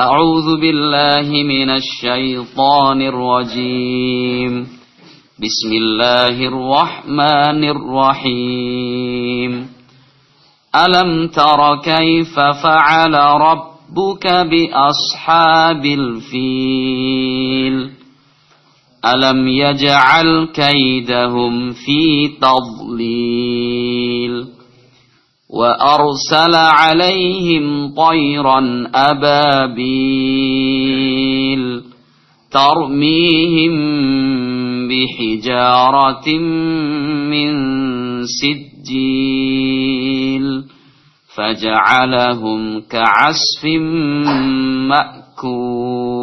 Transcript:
أعوذ بالله من الشيطان الرجيم. بسم الله الرحمن الرحيم. ألم تر كيف فعل ربك بأصحاب الفيل؟ ألم يجعل كيدهم في تضليل؟ وأرسل عليهم طيرا أبابيل ترميهم بحجارة من سجيل فجعلهم كعسف مأكول